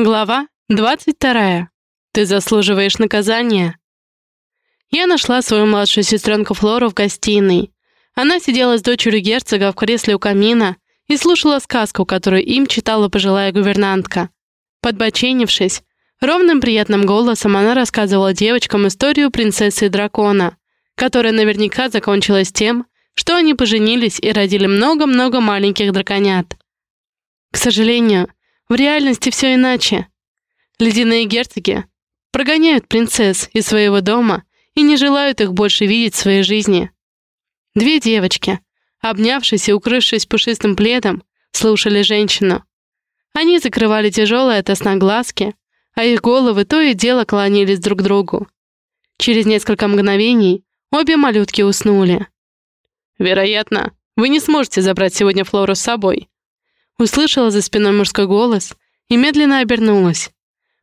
Глава 22. Ты заслуживаешь наказания. Я нашла свою младшую сестренку Флору в гостиной. Она сидела с дочерью герцога в кресле у камина и слушала сказку, которую им читала пожилая гувернантка. Подбоченившись, ровным приятным голосом она рассказывала девочкам историю принцессы и дракона, которая наверняка закончилась тем, что они поженились и родили много-много маленьких драконят. К сожалению, в реальности все иначе. Ледяные герцоги прогоняют принцесс из своего дома и не желают их больше видеть в своей жизни. Две девочки, обнявшись и укрывшись пушистым пледом, слушали женщину. Они закрывали тяжелые от сна глазки, а их головы то и дело клонились друг к другу. Через несколько мгновений обе малютки уснули. «Вероятно, вы не сможете забрать сегодня Флору с собой», Услышала за спиной мужской голос и медленно обернулась.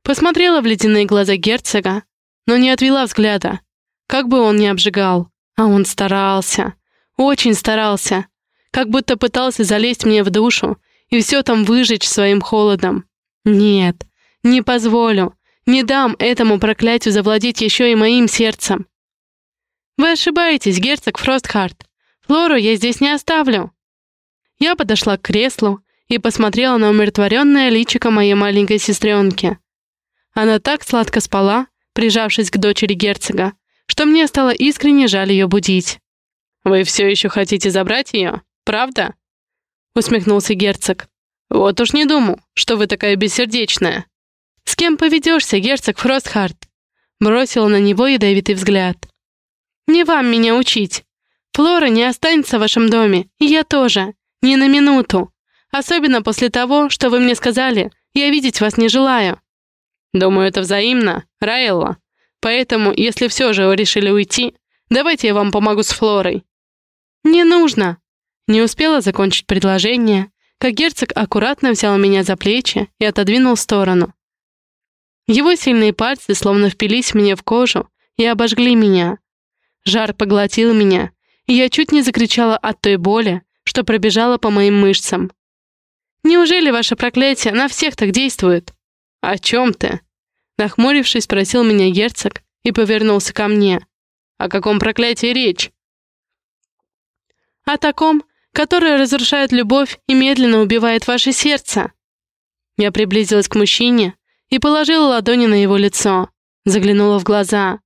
Посмотрела в ледяные глаза герцога, но не отвела взгляда, как бы он ни обжигал. А он старался, очень старался, как будто пытался залезть мне в душу и все там выжечь своим холодом. Нет, не позволю, не дам этому проклятию завладеть еще и моим сердцем. Вы ошибаетесь, герцог Фростхарт. Флору я здесь не оставлю. Я подошла к креслу и посмотрела на умиротворенное личико моей маленькой сестренки. Она так сладко спала, прижавшись к дочери герцога, что мне стало искренне жаль ее будить. «Вы все еще хотите забрать ее, правда?» усмехнулся герцог. «Вот уж не думал, что вы такая бессердечная». «С кем поведешься, герцог Фростхарт?» бросила на него ядовитый взгляд. «Не вам меня учить. Флора не останется в вашем доме, и я тоже. Ни на минуту. Особенно после того, что вы мне сказали. Я видеть вас не желаю». «Думаю, это взаимно, Раэлла. Поэтому, если все же вы решили уйти, давайте я вам помогу с Флорой». «Не нужно». Не успела закончить предложение, как герцог аккуратно взял меня за плечи и отодвинул в сторону. Его сильные пальцы словно впились мне в кожу и обожгли меня. Жар поглотил меня, и я чуть не закричала от той боли, что пробежала по моим мышцам. Неужели ваше проклятие на всех так действует?» «О чем ты?» Нахмурившись, спросил меня герцог и повернулся ко мне. «О каком проклятии речь?» «О таком, которое разрушает любовь и медленно убивает ваше сердце». Я приблизилась к мужчине и положила ладони на его лицо, заглянула в глаза.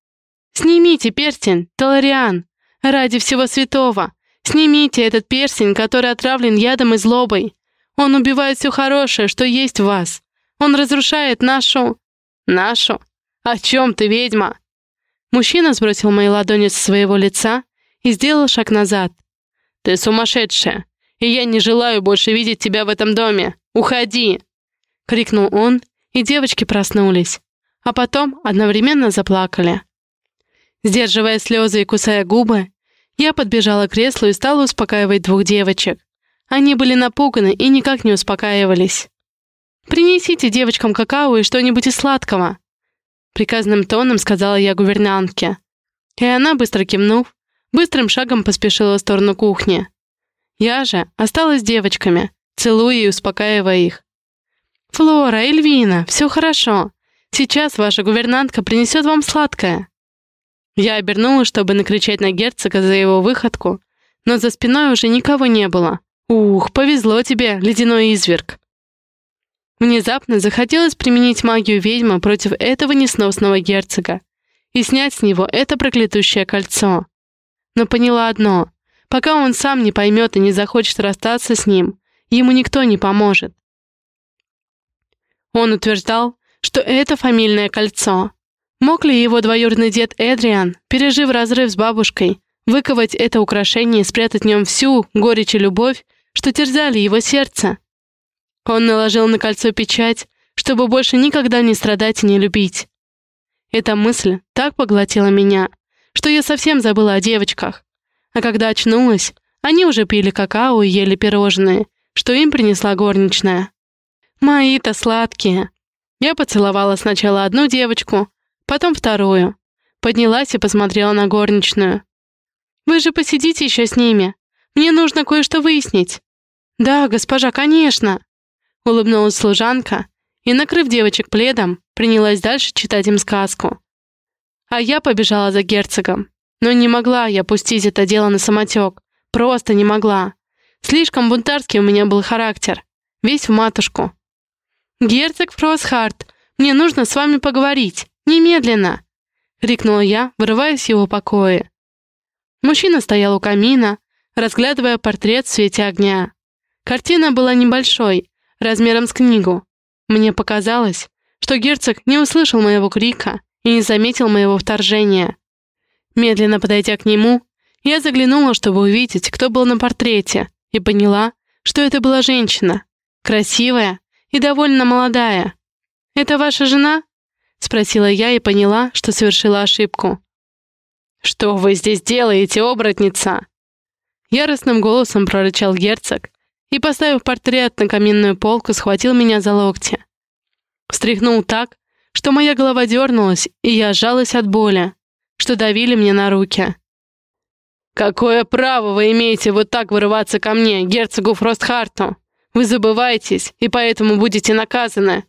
«Снимите перстень, Талариан! Ради всего святого! Снимите этот перстень, который отравлен ядом и злобой! Он убивает все хорошее, что есть в вас. Он разрушает нашу... Нашу? О чем ты, ведьма?» Мужчина сбросил мои ладони со своего лица и сделал шаг назад. «Ты сумасшедшая, и я не желаю больше видеть тебя в этом доме. Уходи!» Крикнул он, и девочки проснулись, а потом одновременно заплакали. Сдерживая слезы и кусая губы, я подбежала к креслу и стала успокаивать двух девочек. Они были напуганы и никак не успокаивались. «Принесите девочкам какао и что-нибудь из сладкого», приказным тоном сказала я гувернантке. И она, быстро кивнув, быстрым шагом поспешила в сторону кухни. Я же осталась с девочками, целуя и успокаивая их. «Флора, Эльвина, все хорошо. Сейчас ваша гувернантка принесет вам сладкое». Я обернулась, чтобы накричать на герцога за его выходку, но за спиной уже никого не было. Ух, повезло тебе, ледяной изверг. Внезапно захотелось применить магию ведьмы против этого несносного герцога и снять с него это проклятущее кольцо. Но поняла одно. Пока он сам не поймет и не захочет расстаться с ним, ему никто не поможет. Он утверждал, что это фамильное кольцо. Мог ли его двоюродный дед Эдриан, пережив разрыв с бабушкой, выковать это украшение и спрятать в нем всю горечь и любовь, что терзали его сердце. Он наложил на кольцо печать, чтобы больше никогда не страдать и не любить. Эта мысль так поглотила меня, что я совсем забыла о девочках. А когда очнулась, они уже пили какао и ели пирожные, что им принесла горничная. Мои-то сладкие. Я поцеловала сначала одну девочку, потом вторую. Поднялась и посмотрела на горничную. «Вы же посидите еще с ними. Мне нужно кое-что выяснить». «Да, госпожа, конечно», — улыбнулась служанка и, накрыв девочек пледом, принялась дальше читать им сказку. А я побежала за герцогом. Но не могла я пустить это дело на самотек. Просто не могла. Слишком бунтарский у меня был характер. Весь в матушку. «Герцог Фросхарт, мне нужно с вами поговорить. Немедленно!» — крикнула я, вырываясь в его покое. Мужчина стоял у камина, разглядывая портрет в свете огня. Картина была небольшой, размером с книгу. Мне показалось, что герцог не услышал моего крика и не заметил моего вторжения. Медленно подойдя к нему, я заглянула, чтобы увидеть, кто был на портрете, и поняла, что это была женщина, красивая и довольно молодая. «Это ваша жена?» — спросила я и поняла, что совершила ошибку. «Что вы здесь делаете, оборотница?» Яростным голосом прорычал герцог и, поставив портрет на каминную полку, схватил меня за локти. Встряхнул так, что моя голова дернулась, и я сжалась от боли, что давили мне на руки. «Какое право вы имеете вот так вырываться ко мне, герцогу Фростхарту? Вы забываетесь, и поэтому будете наказаны».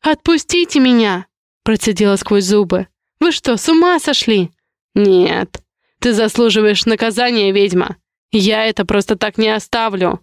«Отпустите меня!» — процедила сквозь зубы. «Вы что, с ума сошли?» «Нет, ты заслуживаешь наказания, ведьма. Я это просто так не оставлю».